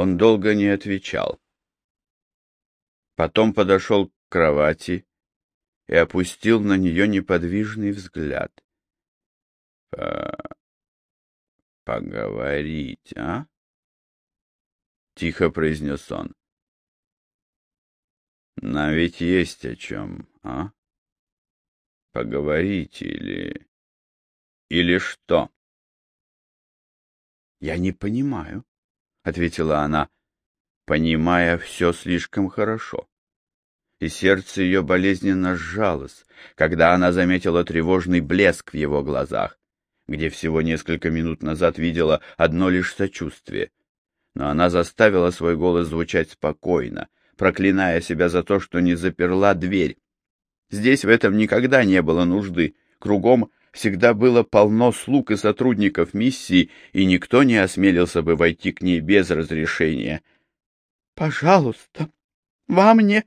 Он долго не отвечал. Потом подошел к кровати и опустил на нее неподвижный взгляд. — Поговорить, а? — тихо произнес он. — Но ведь есть о чем, а? Поговорить или... или что? — Я не понимаю, — ответила она, понимая все слишком хорошо и сердце ее болезненно сжалось, когда она заметила тревожный блеск в его глазах, где всего несколько минут назад видела одно лишь сочувствие. Но она заставила свой голос звучать спокойно, проклиная себя за то, что не заперла дверь. Здесь в этом никогда не было нужды, кругом всегда было полно слуг и сотрудников миссии, и никто не осмелился бы войти к ней без разрешения. — Пожалуйста, вам не...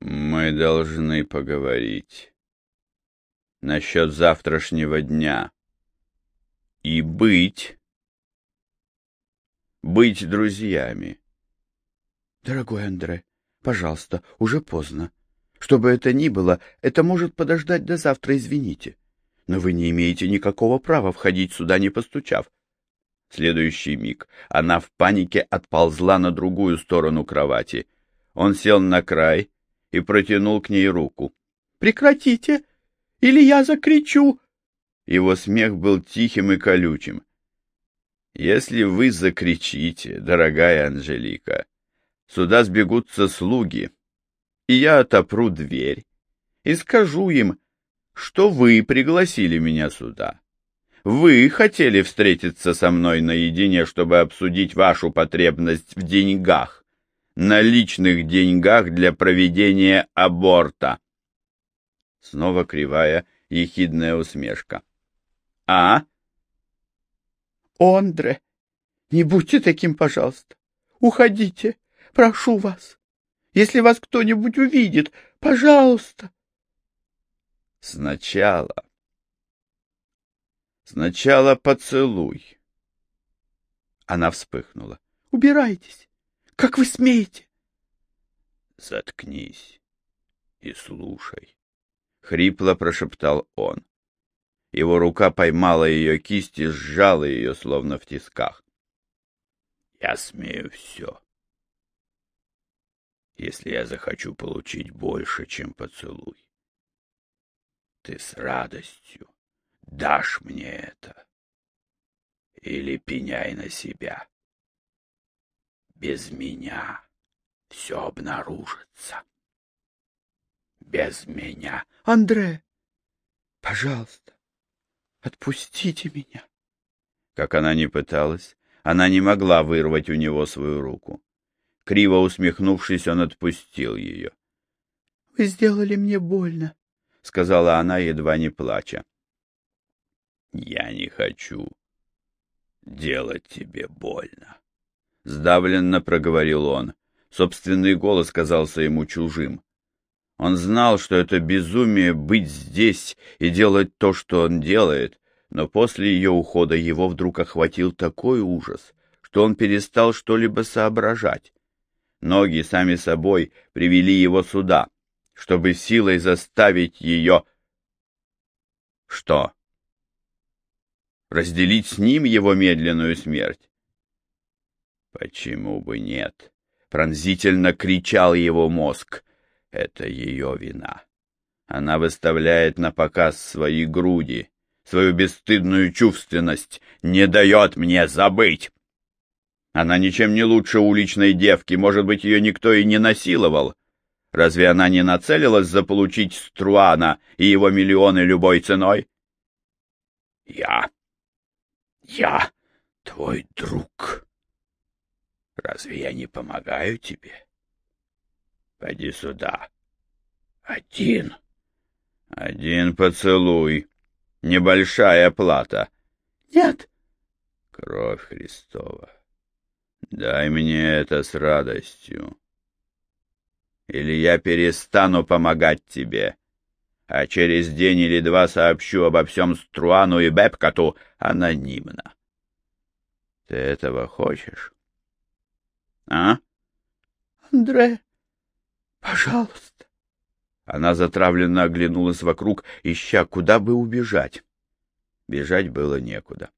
Мы должны поговорить насчет завтрашнего дня. И быть... быть друзьями. Дорогой Андре, пожалуйста, уже поздно. Что бы это ни было, это может подождать до завтра, извините. Но вы не имеете никакого права входить сюда, не постучав. Следующий миг она в панике отползла на другую сторону кровати. Он сел на край и протянул к ней руку. «Прекратите, или я закричу!» Его смех был тихим и колючим. «Если вы закричите, дорогая Анжелика, сюда сбегутся слуги, и я отопру дверь и скажу им, что вы пригласили меня сюда. Вы хотели встретиться со мной наедине, чтобы обсудить вашу потребность в деньгах наличных деньгах для проведения аборта. Снова кривая, ехидная усмешка. А? Ондре, не будьте таким, пожалуйста. Уходите, прошу вас. Если вас кто-нибудь увидит, пожалуйста. Сначала. Сначала поцелуй. Она вспыхнула. Убирайтесь. Как вы смеете? Заткнись и слушай, хрипло прошептал он. Его рука поймала ее кисть и сжала ее, словно в тисках. Я смею все. Если я захочу получить больше, чем поцелуй, ты с радостью дашь мне это или пеняй на себя. Без меня все обнаружится. Без меня. Андре, пожалуйста, отпустите меня. Как она ни пыталась, она не могла вырвать у него свою руку. Криво усмехнувшись, он отпустил ее. — Вы сделали мне больно, — сказала она, едва не плача. — Я не хочу делать тебе больно. — сдавленно проговорил он. Собственный голос казался ему чужим. Он знал, что это безумие быть здесь и делать то, что он делает, но после ее ухода его вдруг охватил такой ужас, что он перестал что-либо соображать. Ноги сами собой привели его сюда, чтобы силой заставить ее... Что? Разделить с ним его медленную смерть? Почему бы нет? Пронзительно кричал его мозг. Это ее вина. Она выставляет на показ свои груди, свою бесстыдную чувственность, не дает мне забыть. Она ничем не лучше уличной девки, может быть, ее никто и не насиловал. Разве она не нацелилась заполучить Струана и его миллионы любой ценой? Я, я твой друг. Разве я не помогаю тебе? Пойди сюда. Один. Один поцелуй. Небольшая плата. Нет. Кровь Христова. Дай мне это с радостью. Или я перестану помогать тебе, а через день или два сообщу обо всем Струану и Бепкату анонимно. Ты этого хочешь? А? Андре, пожалуйста. Она затравленно оглянулась вокруг, ища, куда бы убежать. Бежать было некуда.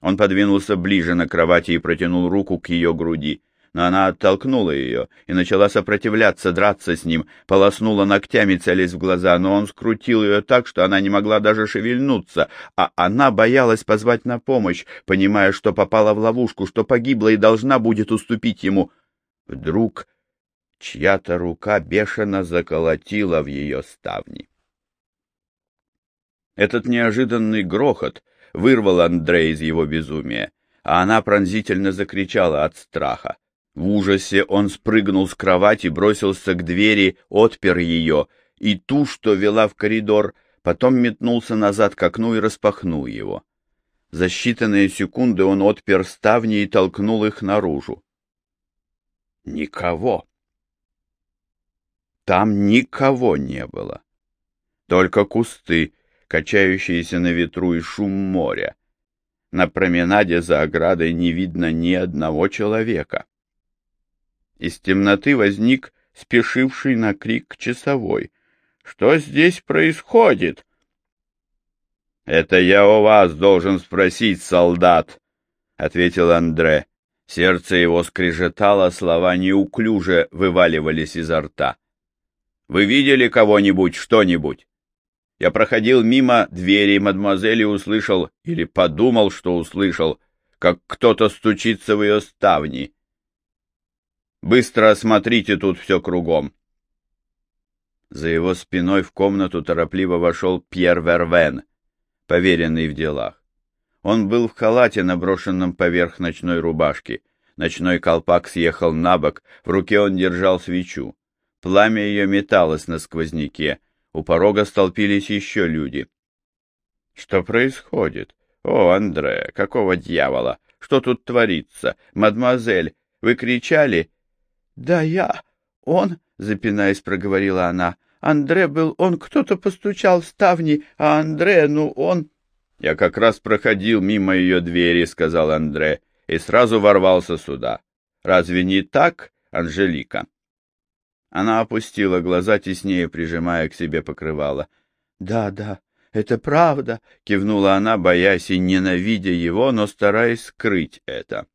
Он подвинулся ближе на кровати и протянул руку к ее груди но она оттолкнула ее и начала сопротивляться, драться с ним, полоснула ногтями, целясь в глаза, но он скрутил ее так, что она не могла даже шевельнуться, а она боялась позвать на помощь, понимая, что попала в ловушку, что погибла и должна будет уступить ему. Вдруг чья-то рука бешено заколотила в ее ставни. Этот неожиданный грохот вырвал Андрея из его безумия, а она пронзительно закричала от страха. В ужасе он спрыгнул с кровати, бросился к двери, отпер ее, и ту, что вела в коридор, потом метнулся назад к окну и распахнул его. За считанные секунды он отпер ставни и толкнул их наружу. Никого. Там никого не было. Только кусты, качающиеся на ветру и шум моря. На променаде за оградой не видно ни одного человека. Из темноты возник спешивший на крик часовой. «Что здесь происходит?» «Это я у вас должен спросить, солдат», — ответил Андре. Сердце его скрежетало, слова неуклюже вываливались изо рта. «Вы видели кого-нибудь, что-нибудь?» Я проходил мимо двери мадемуазели и услышал, или подумал, что услышал, как кто-то стучится в ее ставни. Быстро осмотрите тут все кругом. За его спиной в комнату торопливо вошел Пьер Вервен, поверенный в делах. Он был в халате, наброшенном поверх ночной рубашки. Ночной колпак съехал на бок, в руке он держал свечу. Пламя ее металось на сквозняке. У порога столпились еще люди. — Что происходит? О, Андре, какого дьявола? Что тут творится? Мадемуазель, вы кричали? Да я, он, запинаясь, проговорила она. Андре был он, кто-то постучал в ставни, а Андре, ну он... Я как раз проходил мимо ее двери, сказал Андре, и сразу ворвался сюда. Разве не так, Анжелика? Она опустила глаза, теснее прижимая к себе покрывало. Да, да, это правда, кивнула она, боясь и ненавидя его, но стараясь скрыть это.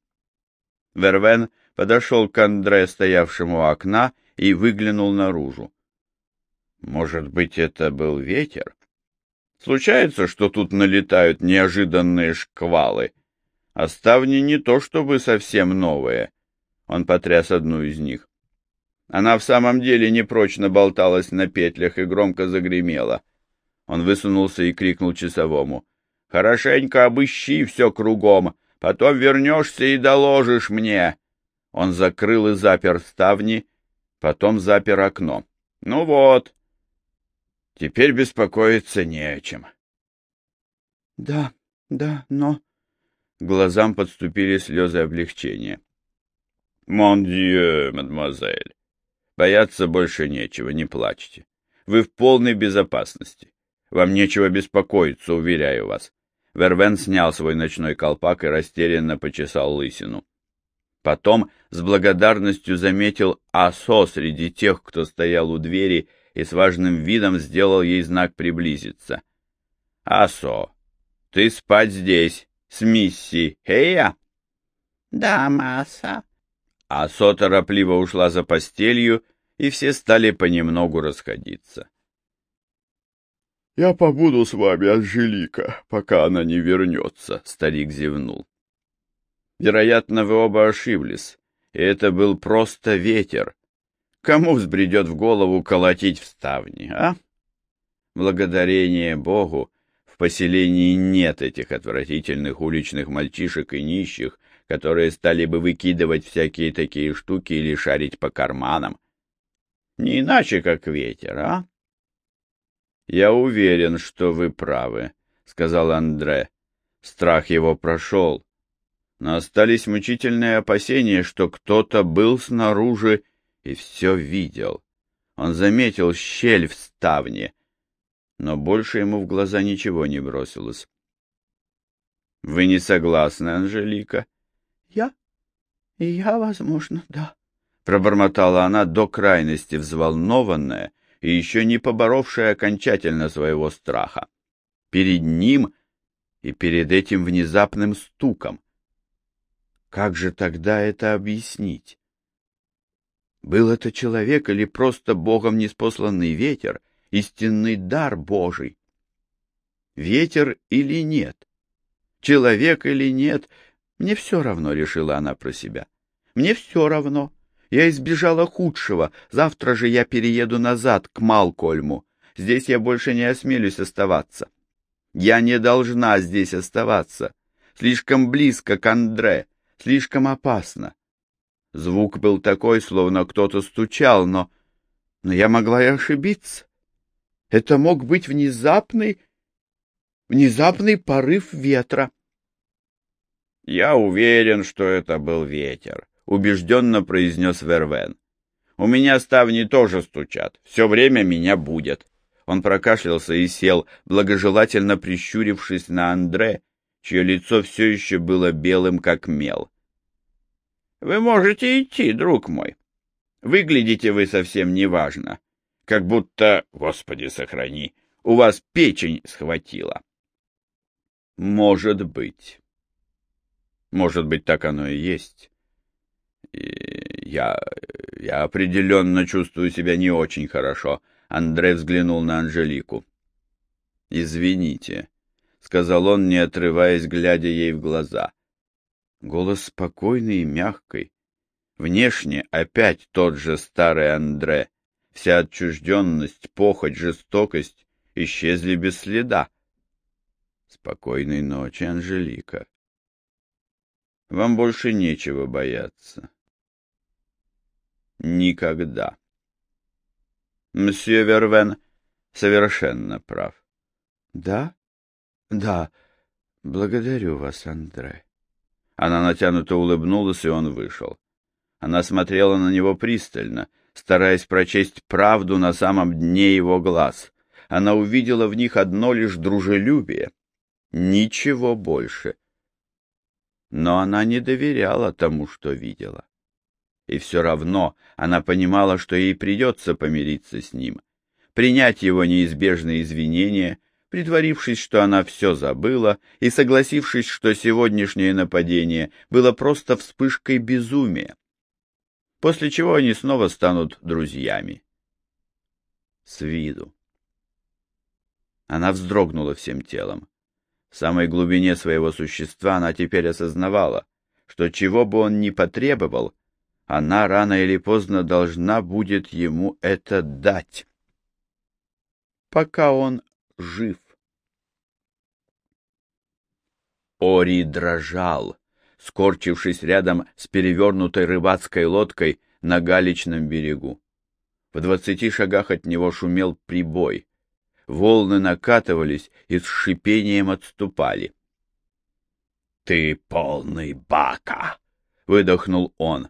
Вервен подошел к Андре, стоявшему у окна, и выглянул наружу. Может быть, это был ветер? Случается, что тут налетают неожиданные шквалы. А ставни не то чтобы совсем новые. Он потряс одну из них. Она в самом деле непрочно болталась на петлях и громко загремела. Он высунулся и крикнул часовому. — Хорошенько обыщи все кругом, потом вернешься и доложишь мне. Он закрыл и запер ставни, потом запер окно. Ну вот, теперь беспокоиться не о чем. — Да, да, но... Глазам подступили слезы облегчения. — Мон дье, мадемуазель, бояться больше нечего, не плачьте. Вы в полной безопасности. Вам нечего беспокоиться, уверяю вас. Вервен снял свой ночной колпак и растерянно почесал лысину. Потом с благодарностью заметил Асо среди тех, кто стоял у двери, и с важным видом сделал ей знак приблизиться. — Асо, ты спать здесь, с Мисси, Хея? — Да, масса. Асо торопливо ушла за постелью, и все стали понемногу расходиться. — Я побуду с вами, Анжелика, пока она не вернется, — старик зевнул. Вероятно, вы оба ошиблись, и это был просто ветер. Кому взбредет в голову колотить в ставни, а? Благодарение Богу, в поселении нет этих отвратительных уличных мальчишек и нищих, которые стали бы выкидывать всякие такие штуки или шарить по карманам. Не иначе, как ветер, а? — Я уверен, что вы правы, — сказал Андре. Страх его прошел но остались мучительные опасения, что кто-то был снаружи и все видел. Он заметил щель в ставне, но больше ему в глаза ничего не бросилось. — Вы не согласны, Анжелика? — Я? — я, возможно, да, — пробормотала она до крайности взволнованная и еще не поборовшая окончательно своего страха. Перед ним и перед этим внезапным стуком. Как же тогда это объяснить? Был это человек или просто Богом неспосланный ветер, истинный дар Божий? Ветер или нет? Человек или нет? Мне все равно, решила она про себя. Мне все равно. Я избежала худшего. Завтра же я перееду назад, к Малкольму. Здесь я больше не осмелюсь оставаться. Я не должна здесь оставаться. Слишком близко к Андре, слишком опасно. Звук был такой, словно кто-то стучал, но... Но я могла и ошибиться. Это мог быть внезапный... внезапный порыв ветра. «Я уверен, что это был ветер», — убежденно произнес Вервен. «У меня ставни тоже стучат. Все время меня будет». Он прокашлялся и сел, благожелательно прищурившись на Андре, чье лицо все еще было белым, как мел. — Вы можете идти, друг мой. Выглядите вы совсем неважно, как будто, Господи сохрани, у вас печень схватила. — Может быть. Может быть, так оно и есть. И я... я определенно чувствую себя не очень хорошо, — Андрей взглянул на Анжелику. «Извините», — сказал он, не отрываясь, глядя ей в глаза. Голос спокойный и мягкий. Внешне опять тот же старый Андре. Вся отчужденность, похоть, жестокость исчезли без следа. Спокойной ночи, Анжелика. Вам больше нечего бояться. Никогда. Мсье Вервен совершенно прав. — Да? — Да. Благодарю вас, Андре. Она натянуто улыбнулась, и он вышел. Она смотрела на него пристально, стараясь прочесть правду на самом дне его глаз. Она увидела в них одно лишь дружелюбие. Ничего больше. Но она не доверяла тому, что видела. И все равно она понимала, что ей придется помириться с ним, принять его неизбежные извинения, притворившись, что она все забыла, и согласившись, что сегодняшнее нападение было просто вспышкой безумия, после чего они снова станут друзьями. С виду. Она вздрогнула всем телом. В самой глубине своего существа она теперь осознавала, что чего бы он ни потребовал, она рано или поздно должна будет ему это дать, пока он жив. Ори дрожал, скорчившись рядом с перевернутой рыбацкой лодкой на галечном берегу. В двадцати шагах от него шумел прибой. Волны накатывались и с шипением отступали. — Ты полный бака! — выдохнул он.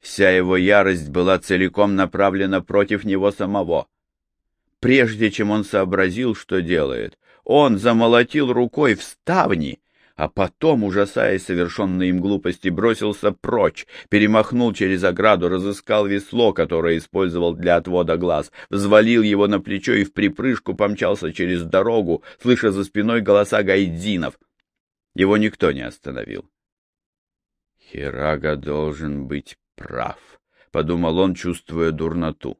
Вся его ярость была целиком направлена против него самого. Прежде чем он сообразил, что делает, он замолотил рукой в ставни, а потом, ужасаясь совершенной им глупости, бросился прочь, перемахнул через ограду, разыскал весло, которое использовал для отвода глаз, взвалил его на плечо и в припрыжку помчался через дорогу, слыша за спиной голоса гайдзинов. Его никто не остановил. Хирага должен быть прав, — подумал он, чувствуя дурноту.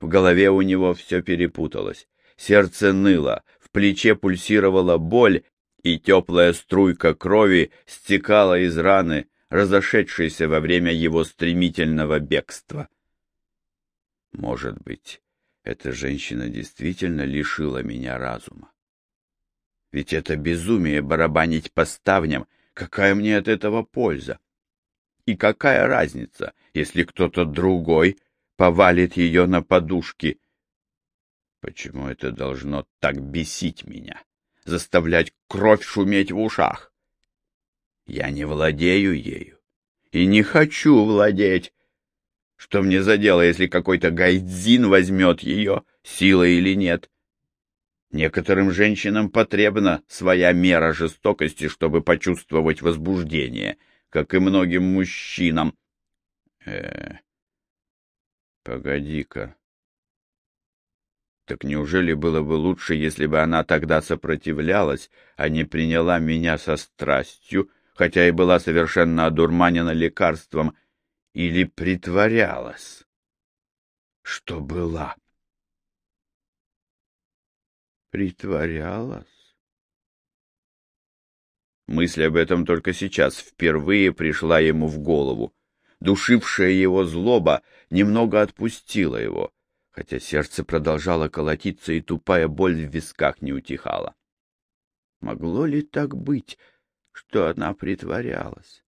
В голове у него все перепуталось. Сердце ныло, в плече пульсировала боль, и теплая струйка крови стекала из раны, разошедшейся во время его стремительного бегства. Может быть, эта женщина действительно лишила меня разума. Ведь это безумие барабанить по ставням, какая мне от этого польза? И какая разница, если кто-то другой повалит ее на подушки? Почему это должно так бесить меня, заставлять кровь шуметь в ушах? Я не владею ею и не хочу владеть. Что мне за дело, если какой-то гайдзин возьмет ее, силой или нет? Некоторым женщинам потребна своя мера жестокости, чтобы почувствовать возбуждение — как и многим мужчинам. Э, погоди-ка. Так неужели было бы лучше, если бы она тогда сопротивлялась, а не приняла меня со страстью, хотя и была совершенно одурманена лекарством, или притворялась, что была? Притворялась? Мысль об этом только сейчас впервые пришла ему в голову. Душившая его злоба немного отпустила его, хотя сердце продолжало колотиться и тупая боль в висках не утихала. Могло ли так быть, что она притворялась?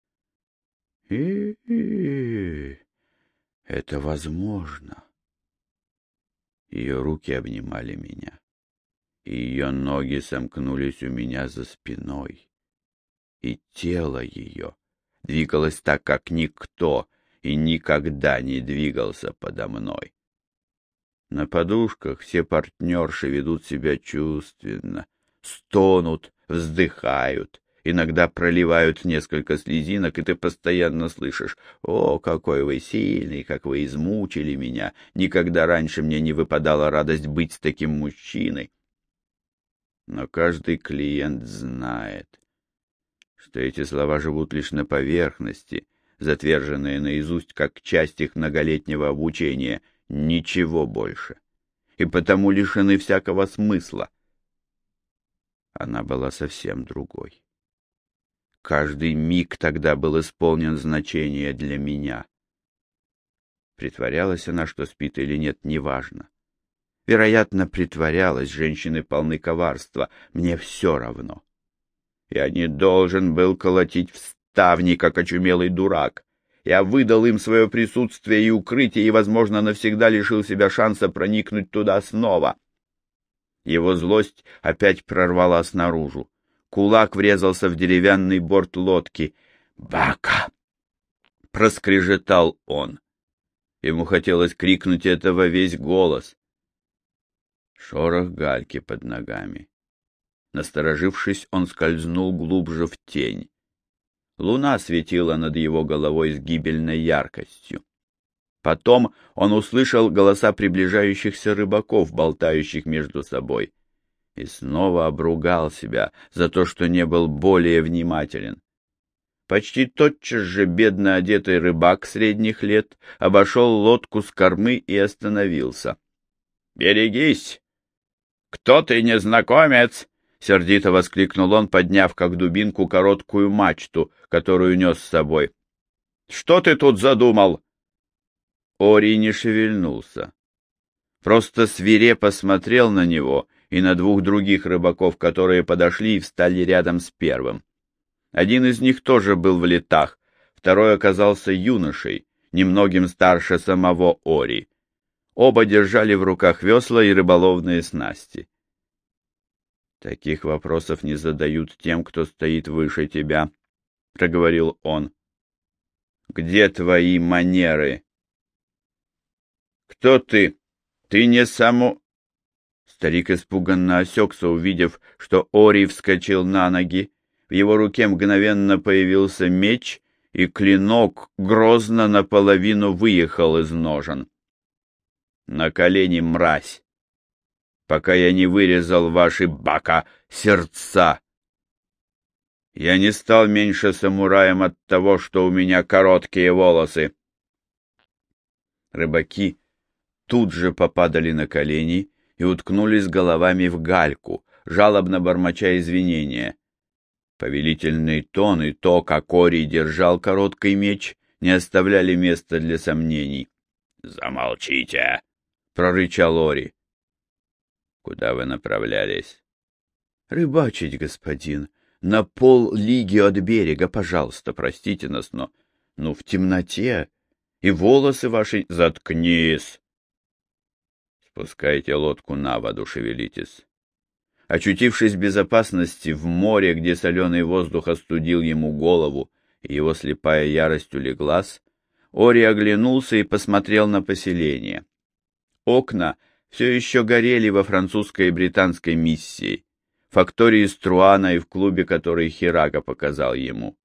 И, -и, -и это возможно. Ее руки обнимали меня, и ее ноги сомкнулись у меня за спиной и тело ее двигалось так, как никто и никогда не двигался подо мной. На подушках все партнерши ведут себя чувственно, стонут, вздыхают, иногда проливают несколько слезинок, и ты постоянно слышишь «О, какой вы сильный, как вы измучили меня! Никогда раньше мне не выпадала радость быть с таким мужчиной!» Но каждый клиент знает, что эти слова живут лишь на поверхности, затверженные наизусть как часть их многолетнего обучения, ничего больше, и потому лишены всякого смысла. Она была совсем другой. Каждый миг тогда был исполнен значения для меня. Притворялась она, что спит или нет, неважно. Вероятно, притворялась, женщины полны коварства, мне все равно. Я не должен был колотить в ставни, как очумелый дурак. Я выдал им свое присутствие и укрытие, и, возможно, навсегда лишил себя шанса проникнуть туда снова. Его злость опять прорвалась наружу. Кулак врезался в деревянный борт лодки. «Бака!» — проскрежетал он. Ему хотелось крикнуть это во весь голос. Шорох гальки под ногами. Насторожившись, он скользнул глубже в тень. Луна светила над его головой с гибельной яркостью. Потом он услышал голоса приближающихся рыбаков, болтающих между собой, и снова обругал себя за то, что не был более внимателен. Почти тотчас же бедно одетый рыбак средних лет обошел лодку с кормы и остановился. — Берегись! Кто ты, незнакомец? — сердито воскликнул он, подняв как дубинку короткую мачту, которую нес с собой. — Что ты тут задумал? Ори не шевельнулся. Просто свирепо смотрел на него и на двух других рыбаков, которые подошли и встали рядом с первым. Один из них тоже был в летах, второй оказался юношей, немногим старше самого Ори. Оба держали в руках весла и рыболовные снасти. Таких вопросов не задают тем, кто стоит выше тебя, — проговорил он. Где твои манеры? Кто ты? Ты не само... Старик испуганно осекся, увидев, что Ори вскочил на ноги. В его руке мгновенно появился меч, и клинок грозно наполовину выехал из ножен. На колени мразь! Пока я не вырезал ваши бака сердца. Я не стал меньше самураем от того, что у меня короткие волосы. Рыбаки тут же попадали на колени и уткнулись головами в гальку, жалобно бормоча извинения. Повелительный тон и то, как Ори держал короткий меч, не оставляли места для сомнений. — Замолчите! — прорычал Ори. Куда вы направлялись? — Рыбачить, господин. На пол лиги от берега, пожалуйста, простите нас, но... Ну, в темноте. И волосы ваши... Заткнись! Спускайте лодку на воду, шевелитесь. Очутившись в безопасности в море, где соленый воздух остудил ему голову, и его слепая ярость улеглась, Ори оглянулся и посмотрел на поселение. Окна все еще горели во французской и британской миссии, фактории Струана и в клубе, который Хирага показал ему.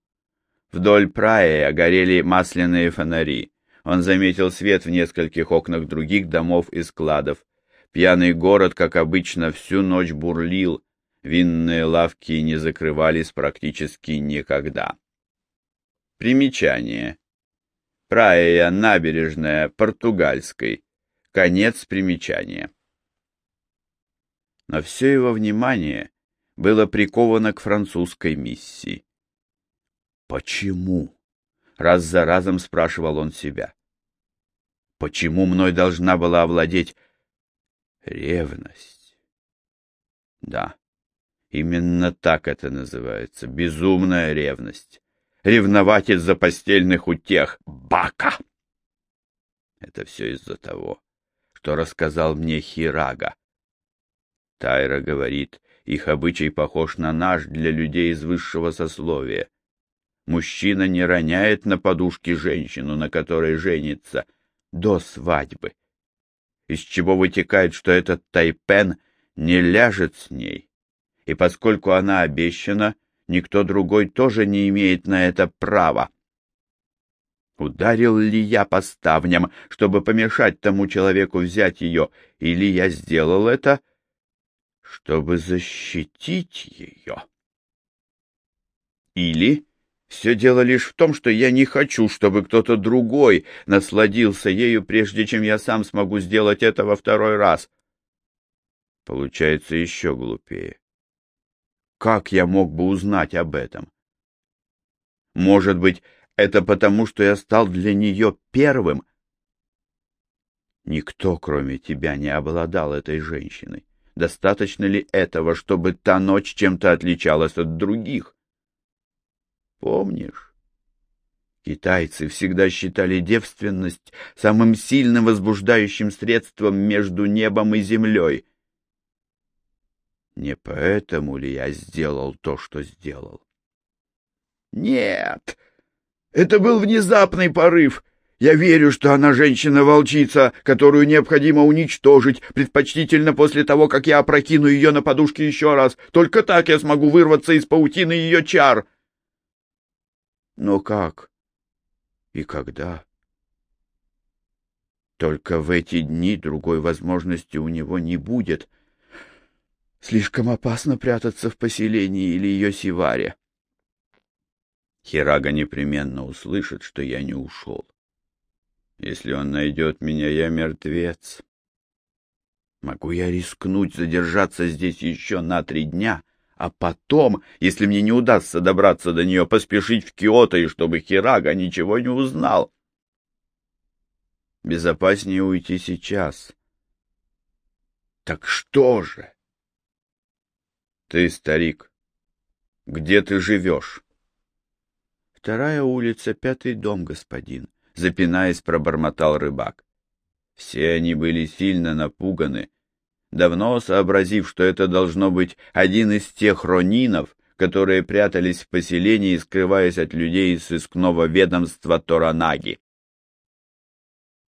Вдоль прая горели масляные фонари. Он заметил свет в нескольких окнах других домов и складов. Пьяный город, как обычно, всю ночь бурлил. Винные лавки не закрывались практически никогда. Примечание. Праия набережная Португальской. Конец примечания. Но все его внимание было приковано к французской миссии. Почему? Раз за разом спрашивал он себя. Почему мной должна была овладеть ревность? Да, именно так это называется, безумная ревность. Ревновать из-за постельных утех. Бака! Это все из-за того, что рассказал мне Хирага. Тайра говорит, их обычай похож на наш для людей из высшего сословия. Мужчина не роняет на подушке женщину, на которой женится, до свадьбы. Из чего вытекает, что этот Тайпен не ляжет с ней. И поскольку она обещана, никто другой тоже не имеет на это права. Ударил ли я по ставням, чтобы помешать тому человеку взять ее, или я сделал это, чтобы защитить ее? Или все дело лишь в том, что я не хочу, чтобы кто-то другой насладился ею, прежде чем я сам смогу сделать это во второй раз. Получается еще глупее. Как я мог бы узнать об этом? Может быть, это потому, что я стал для нее первым? Никто, кроме тебя, не обладал этой женщиной. Достаточно ли этого, чтобы та ночь чем-то отличалась от других? Помнишь? Китайцы всегда считали девственность самым сильным возбуждающим средством между небом и землей. Не поэтому ли я сделал то, что сделал? Нет, это был внезапный порыв. Я верю, что она женщина-волчица, которую необходимо уничтожить, предпочтительно после того, как я опрокину ее на подушке еще раз. Только так я смогу вырваться из паутины ее чар. Но как и когда? Только в эти дни другой возможности у него не будет. Слишком опасно прятаться в поселении или ее сиваре. Хирага непременно услышит, что я не ушел. Если он найдет меня, я мертвец. Могу я рискнуть задержаться здесь еще на три дня — а потом, если мне не удастся добраться до нее, поспешить в Киото, и чтобы Хирага ничего не узнал. Безопаснее уйти сейчас. Так что же? Ты, старик, где ты живешь? Вторая улица, пятый дом, господин, запинаясь, пробормотал рыбак. Все они были сильно напуганы, давно сообразив, что это должно быть один из тех ронинов, которые прятались в поселении, скрываясь от людей из сыскного ведомства Торанаги.